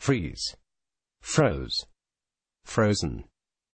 freeze, froze, frozen.